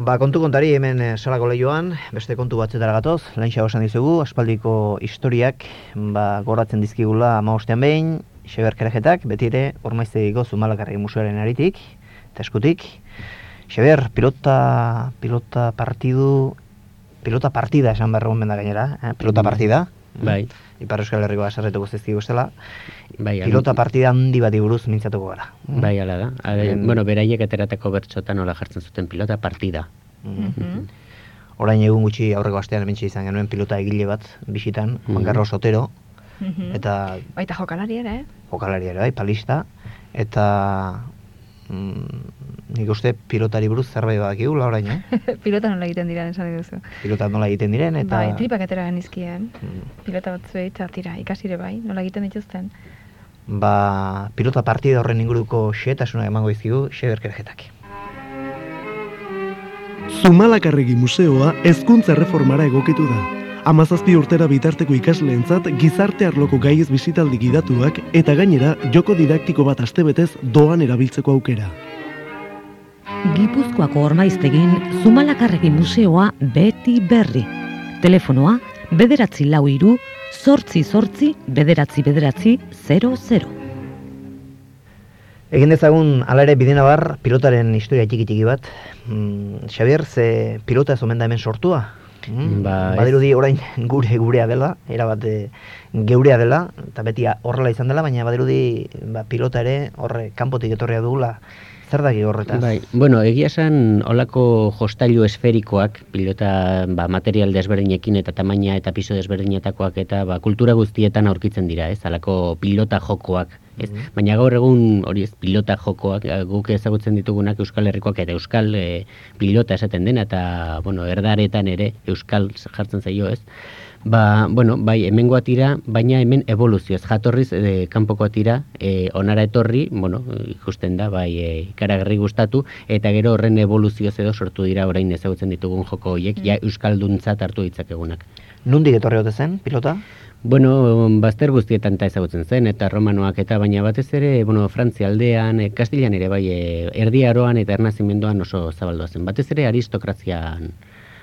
Ba, kontu kontari hemen e, salako lehioan, beste kontu batzetara gatoz, lain xago esan dizugu, aspaldiko historiak ba, goratzen dizkigula amaostean behin, Xeber Kerejetak, beti ere, ormaiztegiko Zumalakarri museoaren aritik, eta eskutik. Xeber, pilota, pilota partidu, pilota partida esan behar gainera, eh? pilota partida. Bai. Ipar Euskal Herriko aserretuko zizkigu estela. Bai, Pilota partida handi bati buruz mintzatuko gara. Bai, ala da. Ale, En- bueno, beraiek ateratako bertxotan nola jartzen zuten pilota partida. Mhm. Orain egun gutxi aurreko astean hementxe izan genuen pilota egile bat bisitan, Juan Mhm. Carlos Otero, Mhm. eta Baita jokalari ere, eh? jokalari ere bai, palista, eta mm, nik uste pilotari buruz zerbait badakigula orain, eh? Pilota nola egiten diren esan duzu. Pilota nola egiten diren, eta... Bai, tripak atera genizkien. Mm, Pilota batzuei eta tira, ikasire bai, nola egiten dituzten. Ba, pilota partida horren inguruko xetasuna emango izkigu, Xeber Kerejetak. Zumalakarregi museoa hezkuntza reformara egokitu da. Amazazpi urtera bitarteko ikasleentzat gizarte arloko gaiez bizitaldi gidatuak eta gainera joko didaktiko bat astebetez doan erabiltzeko aukera. Gipuzkoako ormaiztegin Zumalakarregi museoa beti berri. Telefonoa bederatzi lau iru, sortzi sortzi, bederatzi bederatzi, 00. Egin dezagun hala ere bidena bar pilotaren historia txiki txiki bat. Mm, Xabier, ze pilota ez omen da hemen sortua? Mm? Ba. Badirudi orain gure gurea dela, erabat eh, geurea dela, eta beti horrela izan dela, baina badirudi ba, pilota ere horre kanpotik etorria dugula. Zer daki horretaz? Bai, bueno, egia esan olako jostailu esferikoak, pilota ba, material desberdinekin eta tamaina eta piso desberdinetakoak eta ba, kultura guztietan aurkitzen dira, ez? Halako pilota jokoak, ez? Mhm. Baina gaur egun hori ez pilota jokoak, eh, guk ezagutzen ditugunak Euskal Herrikoak eta Euskal eh, pilota esaten dena eta bueno, erdaretan ere Euskal jartzen zaio, ez? Ba, bueno, bai, hemengoa tira, baina hemen evoluzioz, jatorriz e, kanpokoa tira, e, onara etorri, bueno, ikusten da, bai, e, ikaragarri gustatu, eta gero horren evoluzioz edo sortu dira orain ezagutzen ditugun joko horiek, ja euskalduntzat hartu ditzakegunak. Nundik etorri ote zen, pilota? Bueno, bazter guztietan eta ezagutzen zen, eta romanoak eta baina batez ere, bueno, Frantzia aldean, e, Kastilan ere bai, e, erdi aroan eta ernazimenduan oso zabaldua zen. Batez ere aristokrazian,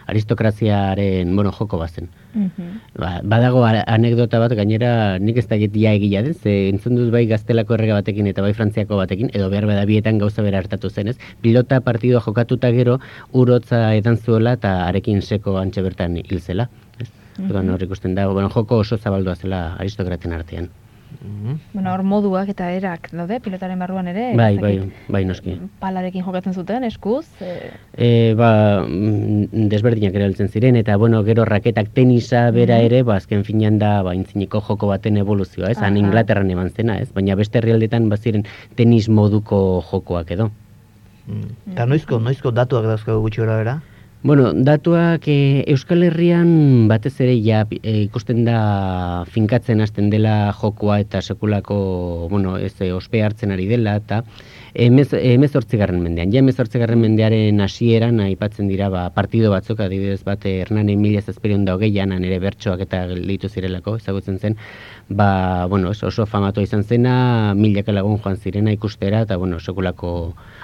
aristokraziaren, bueno, joko bazen. Mhm. Ba, badago anekdota bat gainera nik ez dakit ja egia den, ze entzun dut bai gaztelako errega batekin eta bai frantziako batekin, edo behar bada bietan gauza bera hartatu zen, ez? Pilota partidua jokatuta gero, urotza edan zuela eta arekin seko antxe bertan hil zela. Ez? Orduan hor ikusten da, bueno, joko oso zabaldua zela aristokraten artean. Mhm. Bueno, hor moduak eta erak daude, pilotaren barruan ere. Bai, bai, bai noski. Palarekin jokatzen zuten, eskuz. E, E, ba, mm, desberdinak erabiltzen ziren, eta bueno, gero raketak tenisa bera Mhm. ere, ba, azken finean da, ba, intzineko joko baten evoluzioa, ez? Han Aha. Inglaterran eman zena, ez? Baina beste herrialdetan baziren tenis moduko jokoak edo. Mm. Eta noizko, noizko datuak dauzkagu gutxi gora bera? Bueno, datuak e, Euskal Herrian batez ere ja e, ikusten da finkatzen hasten dela jokoa eta sekulako, bueno, ez e, ospe hartzen ari dela eta emez, emezortzigarren mendean. Ja emezortzigarren mendearen hasieran aipatzen dira ba, partido batzuk, adibidez bat e, Hernani mila zazpireun da hogeian, han ere bertsoak eta gelditu zirelako, ezagutzen zen, ba, bueno, oso famatua izan zena, milaka lagun joan zirena ikustera, eta, bueno, sekulako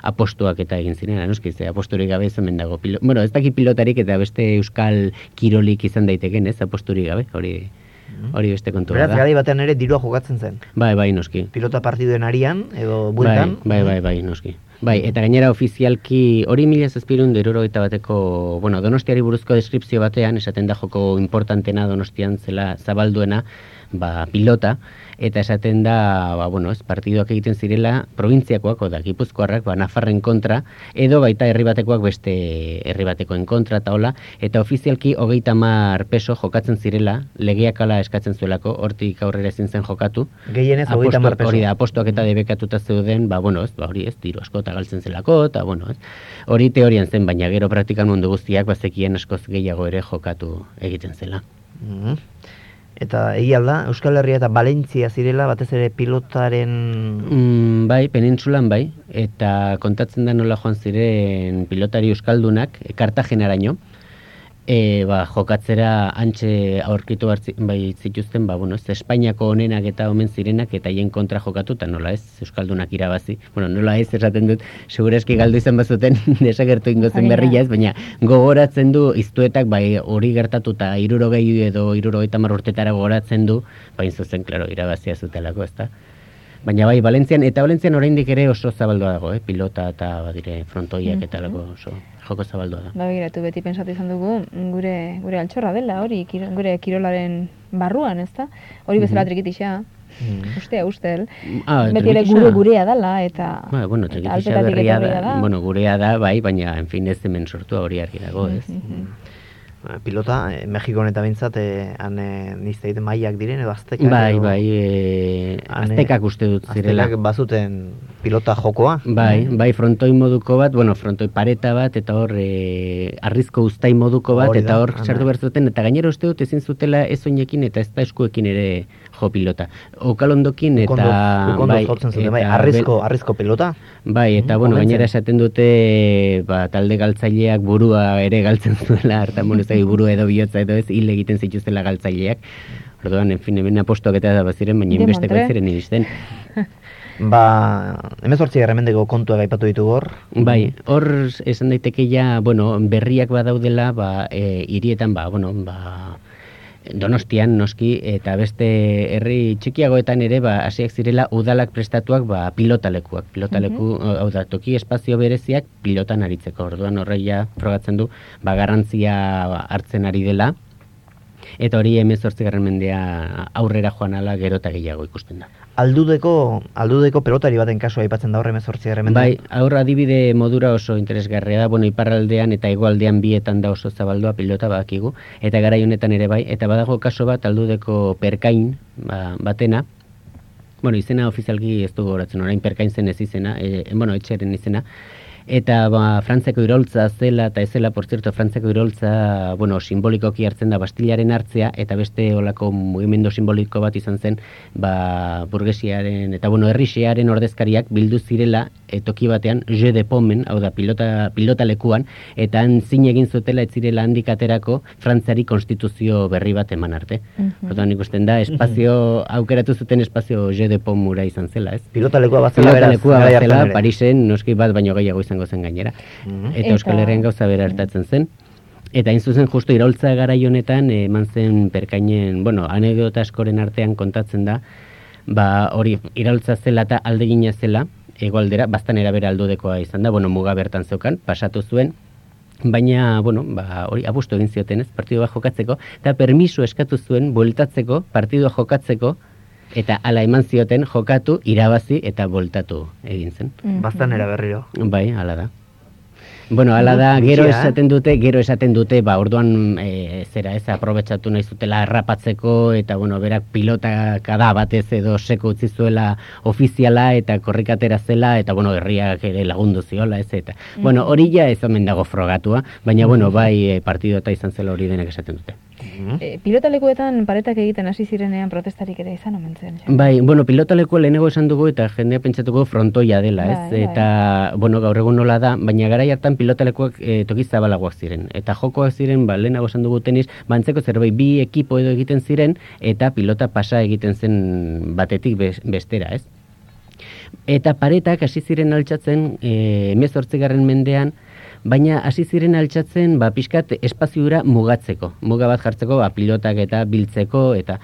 apostuak eta egin zirena, noski, ze aposturik gabe ez hemen dago. Pilo, bueno, ez daki pilotarik eta beste euskal kirolik izan daiteken, ez, aposturik gabe, hori hori beste kontu Beraz, da. garai batean ere dirua jokatzen zen. Bai, bai, noski. Pilota partiduen arian, edo bueltan. Bai, bai, bai, bai, noski. Bai, eta gainera ofizialki hori mila zazpirun eta bateko, bueno, donostiari buruzko deskripzio batean, esaten da joko importantena donostian zela zabalduena, ba, pilota, eta esaten da, ba, bueno, ez, partiduak egiten zirela provintziakoak, oda, gipuzkoarrak, ba, Nafarren kontra, edo baita herri batekoak beste herri batekoen kontra, eta hola, eta ofizialki hogeita mar peso jokatzen zirela, legeak ala eskatzen zuelako, hortik aurrera ezin zen jokatu, Gehienez hogeita mar peso. Hori da, apostoak eta debekatuta zeuden, ba, bueno, ez, ba, hori ez, diru asko eta galtzen zelako, eta, bueno, ez. Hori teorian zen, baina gero praktikan mundu guztiak bazekien askoz gehiago ere jokatu egiten zela. Mhm. Eta egia da, Euskal Herria eta Valentzia zirela, batez ere pilotaren... Mm, bai, penintsulan bai, eta kontatzen da nola joan ziren pilotari euskaldunak, Kartagenaraino, e, ba, jokatzera antxe aurkitu bai zituzten, ba, bueno, ez, Espainiako onenak eta omen zirenak eta hien kontra jokatu, eta nola ez, Euskaldunak irabazi. Bueno, nola ez, esaten dut, segurazki galdu izan bazuten, desagertu ingo zen berria ez, baina gogoratzen du, iztuetak, bai, hori gertatu eta irurogei edo irurogei tamar urtetara gogoratzen du, bain zuzen, klaro, irabazia zutelako, ez da. Baina bai, Valentzian, eta Valentzian oraindik ere oso zabaldua dago, eh? pilota eta badire frontoiak eta lako oso joko zabaldua da. Ba, begiratu beti pensatu izan dugu, gure, gure altxorra dela, hori, kiro, gure kirolaren barruan, ez da? Hori bezala trikitixa, Mm. ustea, ustel. Ah, beti ere gure gurea dela, eta... Ba, bueno, eta trikitixa berria etorria da, bueno, gurea da, bai, baina, en fin, ez hemen sortua hori argi dago, ez? Mhm. Ba, Pilota, eh, Mexikon eta bintzat, eh, han eh, nizte egiten mailak diren, edo aztekak. Bai, edo- bai, e, Han, eh, aztekak uste dut zirela. Aztekak bazuten pilota jokoa. Bai, bai, frontoi moduko bat, bueno, frontoi pareta bat, eta hor, e, arrizko uztai moduko bat, Hori eta hor sartu behar zuten, eta gainera uste dut ezin zutela ez oinekin eta ez da eskuekin ere jo pilota. Okalondokin eta... Ukondo, ukondo jotzen zuten, bai, arrizko, arrizko pilota. Bai, eta Mhm, bueno, gainera esaten dute ba, talde galtzaileak burua ere galtzen zuela, hartan bueno, ez dakit burua edo bihotza edo ez hil egiten zituztela galtzaileak. Orduan, en fin, hemen apostoak eta da baziren, baina inbesteko ez Montre. ziren iristen. Ba, emezortzi erremendeko kontuak aipatu ditugu hor. Bai, hor esan daiteke ja, bueno, berriak badaudela, ba, e, hirietan, ba, bueno, ba, Donostian noski eta beste herri txikiagoetan ere ba hasiak zirela udalak prestatuak ba pilotalekuak. Pilotaleku hau da toki espazio bereziak pilotan aritzeko. Orduan horreia frogatzen du ba garrantzia hartzen ari dela. Eta hori 18. mendea aurrera joan ala gero eta gehiago ikusten da. Aldudeko, aldudeko pelotari baten kasua aipatzen da hor emezortzi erremendean. Bai, aurra adibide modura oso interesgarria da, bueno, iparraldean eta hegoaldean bietan da oso zabaldua pilota badakigu, eta garai honetan ere bai, eta badago kaso bat aldudeko perkain ba, batena, bueno, izena ofizialki ez dugu horatzen, orain perkain zen ez izena, e, bueno, etxeren izena, eta ba, Frantzeko iroltza zela, eta ez zela, por cierto, Frantzeko iroltza, bueno, simbolikoki hartzen da Bastilaren hartzea, eta beste olako mugimendu simboliko bat izan zen, ba, burgesiaren, eta bueno, herrixearen ordezkariak bildu zirela, e, toki batean, je de pomen, hau da, pilota, pilota lekuan, eta han zin egin zutela ez zirela handik aterako Frantziari konstituzio berri bat eman arte. Mhm. Orduan ikusten da, espazio, aukeratu zuten espazio je de pomura izan zela, ez? Pilota beraz, lekua garai batzela, hartan ere. Parisen, noski bat baino gehiago izango zen gainera. Mhm. Eta Eta- Euskal Herrian gauza bera hartatzen zen. Eta hain zuzen justu iraultza garai honetan eman zen perkainen, bueno, anekdota askoren artean kontatzen da, ba hori iraultza zela eta aldegina zela, egoaldera, bastan erabera aldudekoa izan da, bueno, muga bertan zeukan, pasatu zuen, baina, bueno, ba, hori abustu egin zioten ez, partidua jokatzeko, eta permiso eskatu zuen, bueltatzeko, partidua jokatzeko, eta hala eman zioten jokatu, irabazi eta bueltatu egin zen. Mhm. Baztanera berriro. Bai, hala da. Bueno, hala da, gero eh? esaten dute, gero esaten dute, ba, orduan e, zera ez, aprobetsatu nahi zutela errapatzeko, eta bueno, berak pilota kada batez edo seko utzi zuela ofiziala, eta korrikatera zela, eta bueno, herriak ere lagundu ziola, ez, eta, bueno, hori ja ez omen dago frogatua, baina bueno, bai, e, partidota izan zela hori denak esaten dute. Mhm. E, pilotalekuetan paretak egiten hasi zirenean protestarik ere izan omen zen. Bai, bueno, pilotaleko lehenago esan dugu eta jendea pentsatuko frontoia dela, ez? Bai, bai. Eta, bueno, gaur egun nola da, baina garai hartan pilotalekuak e, toki zabalagoak ziren. Eta jokoak ziren, ba, lehenago esan dugu tenis, bantzeko zerbait bi ekipo edo egiten ziren, eta pilota pasa egiten zen batetik bes- bestera, ez? Eta paretak hasi ziren altxatzen e, 18. mendean, baina hasi ziren altxatzen ba pixkat espaziura mugatzeko. Muga bat jartzeko ba pilotak eta biltzeko eta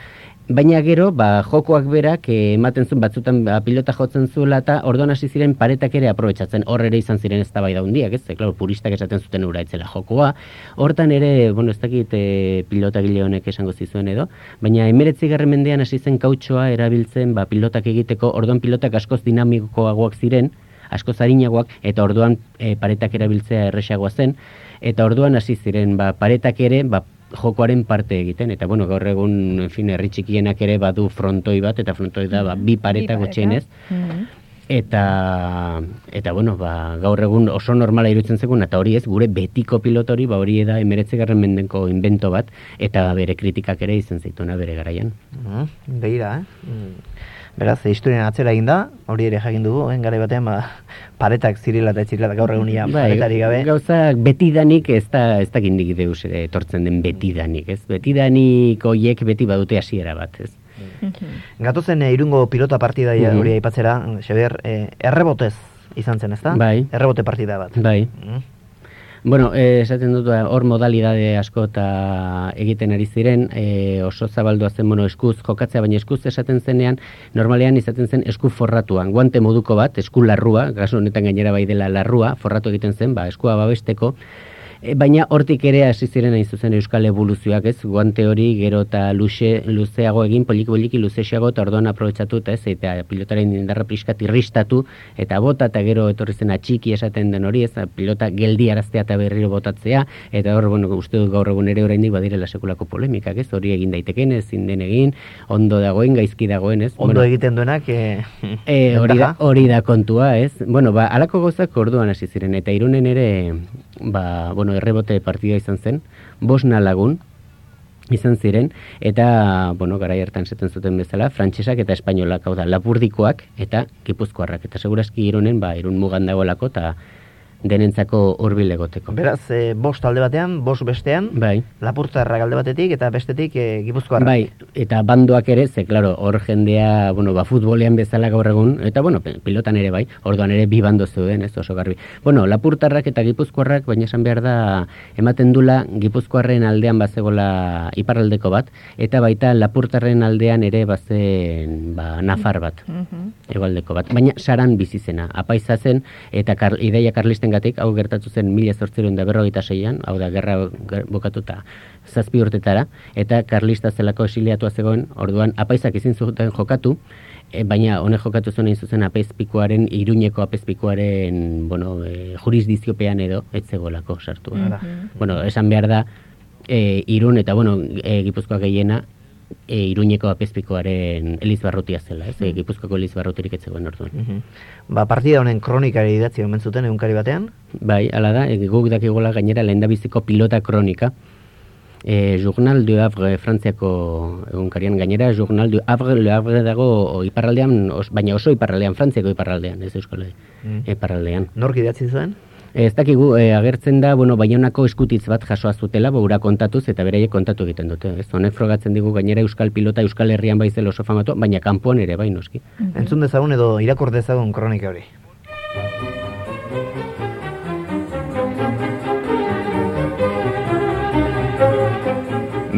Baina gero, ba, jokoak berak eh, ematen zuen batzutan ba, pilota jotzen zuela eta orduan hasi ziren paretak ere aprobetsatzen. Hor ere izan ziren eztabaida handiak, ez? Claro, puristak esaten zuten ura etzela jokoa. Hortan ere, bueno, ez dakit e, pilotagile honek esango zizuen edo, baina 19. mendean hasi zen kautxoa erabiltzen ba, pilotak egiteko, orduan pilotak askoz dinamikoagoak ziren, asko zarinagoak, eta orduan e, paretak erabiltzea erresagoa zen, eta orduan hasi ziren ba, paretak ere ba, jokoaren parte egiten, eta bueno, gaur egun, en fin, herri txikienak ere badu frontoi bat, eta frontoi da ba, bi pareta pareta. gutxienez, Mhm. eta eta bueno, ba, gaur egun oso normala irutzen zegoen eta hori ez gure betiko pilotori ba hori da 19. mendeko invento bat eta bere kritikak ere izan zaituna bere garaian. Mm, Begira, eh? Beraz, historian atzera egin da, hori ere jakin dugu, eh? garai batean, ba, paretak zirela eta zirela gaur egunia paretari gabe. Bai, gauzak betidanik ez da ez da gindik deus etortzen den betidanik, ez? Betidanik hoiek beti badute hasiera bat, ez? Gatozen eh, irungo pilota partida mm Mhm. hori aipatzera, Xabier, eh, errebotez izan zen, ezta? Bai. Errebote partida bat. Bai. Mm. Bueno, eh, esaten dut, ba, hor modalidade asko eta egiten ari ziren, eh, oso zabaldua zen, bueno, eskuz jokatzea, baina eskuz esaten zenean, normalean izaten zen esku forratuan, guante moduko bat, esku larrua, gaso honetan gainera bai dela larrua, forratu egiten zen, ba, eskua babesteko, E, baina hortik ere hasi ziren hain zuzen euskal evoluzioak, ez? Guante hori gero eta luze, luzeago egin, poliki poliki luzexeago eta orduan aprobetsatu eta ez, eta pilotaren indarra pixkat irristatu eta bota eta gero etorri zen atxiki esaten den hori, ez? Pilota geldi araztea eta berriro botatzea, eta hor, bueno, uste dut gaur egun ere oraindik badirela sekulako polemikak, ez? Hori egin daiteken, ezin den egin, ondo dagoen, gaizki dagoen, ez? Ondo egiten duenak, eh, E, hori, da, hori da kontua, ez? Bueno, ba, alako gozak orduan hasi ziren, eta irunen ere, ba, bueno, errebote partida izan zen, bosna lagun, izan ziren, eta, bueno, garai hartan zeten zuten bezala, frantsesak eta espainolak, hau da, lapurdikoak eta gipuzkoarrak, eta segurazki irunen, ba, irun mugan dagoelako, eta denentzako hurbil egoteko. Beraz, eh, bost alde batean, bost bestean, Bai. lapurtarrak alde batetik eta bestetik eh, gipuzkoarrak. Bai, eta bandoak ere, ze, claro, hor jendea, bueno, ba, futbolean bezala gaur egun, eta, bueno, pilotan ere bai, orduan ere bi bando zeuden, ez oso garbi. Bueno, lapurtarrak eta gipuzkoarrak, baina esan behar da, ematen dula gipuzkoarren aldean bazegola iparraldeko bat, eta baita lapurtarren aldean ere bazen, ba, nafar bat egoaldeko bat. Baina saran bizi zena, apaiza zen, eta kar, ideia karlisten gatik, hau gertatu zen mila zortzireun da berrogeita seian, hau da, gerra ger- bukatuta zazpi urtetara, eta karlista zelako esiliatua zegoen, orduan apaizak ezin zuten jokatu, e, baina honek jokatu zuen zuzen apezpikoaren, iruñeko apezpikoaren, bueno, e, jurisdiziopean edo, ez zegoelako sartu. Hala. Bueno, esan behar da, e, irun eta, bueno, e, gipuzkoa gehiena, e, iruñeko apezpikoaren elizbarrutia zela, ez? E, gipuzkoako elizbarrutirik ez zegoen orduan. Mhm. Ba, partida honen kronikari idatzi omen zuten egunkari batean. Bai, hala da, e, guk dakigula gainera lehendabiziko pilota kronika, e, Journal du Havre Frantziako egunkarian gainera, Journal du Havre, Le Havre dago iparraldean, os, baina oso iparraldean, Frantziako iparraldean, ez euskal Mm. iparraldean. Nork idatzi zuen? Ez dakigu, e, agertzen da, bueno, baionako eskutitz bat jasoa zutela, boura kontatuz, eta beraiek kontatu egiten dute. Ez honek frogatzen digu gainera euskal pilota euskal herrian baizel oso famatu, baina kanpoan ere bai noski. Entzun dezagun edo irakur dezagun kronika hori.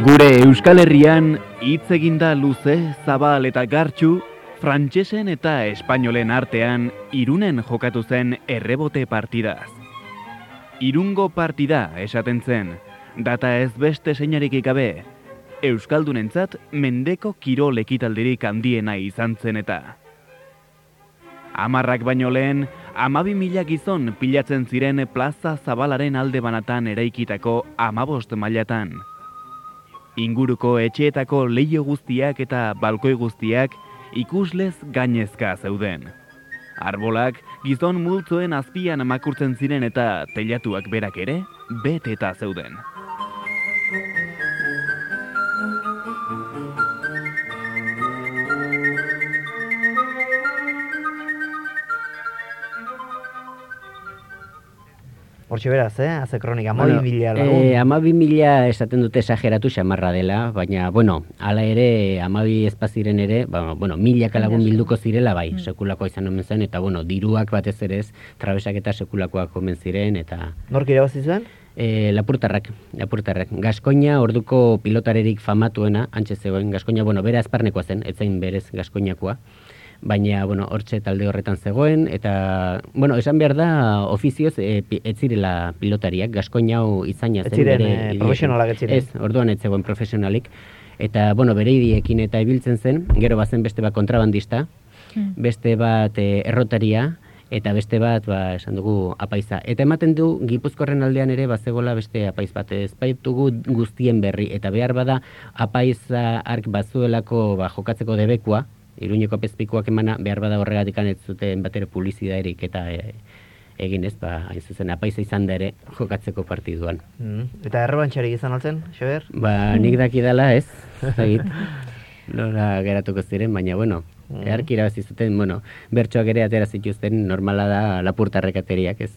Gure Euskal Herrian hitz eginda luze, zabal eta gartxu, frantsesen eta espainolen artean irunen jokatu zen errebote partidaz. Irungo partida esaten zen, data ez beste seinarik gabe, Euskaldunentzat mendeko kirol ekitaldirik handiena izan zen eta. Amarrak baino lehen, amabi mila gizon pilatzen ziren plaza zabalaren alde banatan eraikitako amabost mailatan. Inguruko etxeetako leio guztiak eta balkoi guztiak ikuslez gainezka zeuden. Arbolak gizon multzoen azpian makurtzen ziren eta teilatuak berak ere beteta zeuden. Hortxe beraz, eh? Haze kronika, mobi mila lagun. eh, amabi mila esaten dute esageratu xamarra dela, baina, bueno, hala ere, amabi espaziren ere, ba, bueno, milaka lagun bilduko zirela, bai, sekulakoa izan omen zen, eta, bueno, diruak batez ere ez, trabesak eta sekulakoak omen ziren, eta Nork irabazi zuen? e, lapurtarrak, lapurtarrak. Gaskoina orduko pilotarerik famatuena, antxe zegoen, Gaskoina, bueno, bera azparnekoa zen, etzain berez Gaskoinakoa, baina, bueno, hortxe talde horretan zegoen, eta, bueno, esan behar da, ofizioz, e, pi- ez zirela pilotariak, Gaskoina hau izaina Ez zen. ziren, bere eh, idiekin. profesionalak ez ziren. Ez, orduan ez zegoen profesionalik, eta, bueno, bere idiekin eta ibiltzen zen, gero bazen beste bat kontrabandista, beste bat eh, errotaria, eta beste bat, ba, esan dugu, apaiza. Eta ematen du, gipuzkorren aldean ere, bazegola beste apaiz bat. Ez baitugu guztien berri, eta behar bada, apaiza ark bazuelako ba, jokatzeko debekua, Iruñeko pezpikuak emana behar bada horregatik ez zuten bat ere publizidaderik eta e, egin ez, ba, hain zuzen, apaiza izan da ere jokatzeko partiduan. Mm. Eta errebantxarik izan altzen, Xaber? Ba, nik daki dela ez, zagit, nola geratuko ziren, baina, bueno, Mm. eharki irabazi zuten, bueno, bertsoak ere atera zituzten, normala da lapurtarrek ateriak, ez.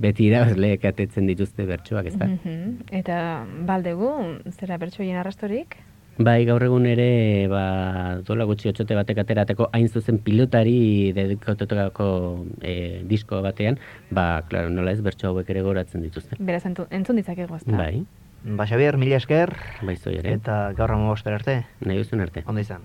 Beti irabazleek atetzen dituzte bertsoak, ez da. Mhm. Eta baldegu, zera bertsoien arrastorik? Bai, gaur egun ere, ba, dola gutxi otxote batek aterateko hain zuzen pilotari dedikotutako e, disko batean, ba, klaro, nola ez bertso hauek ere goratzen dituzte. Beraz, entu, entzun ditzakegu, ezta? Bai, Ba, Xabier, mila esker, bai zoi ere, eta gaur amabosper arte, nahi arte. ondo izan.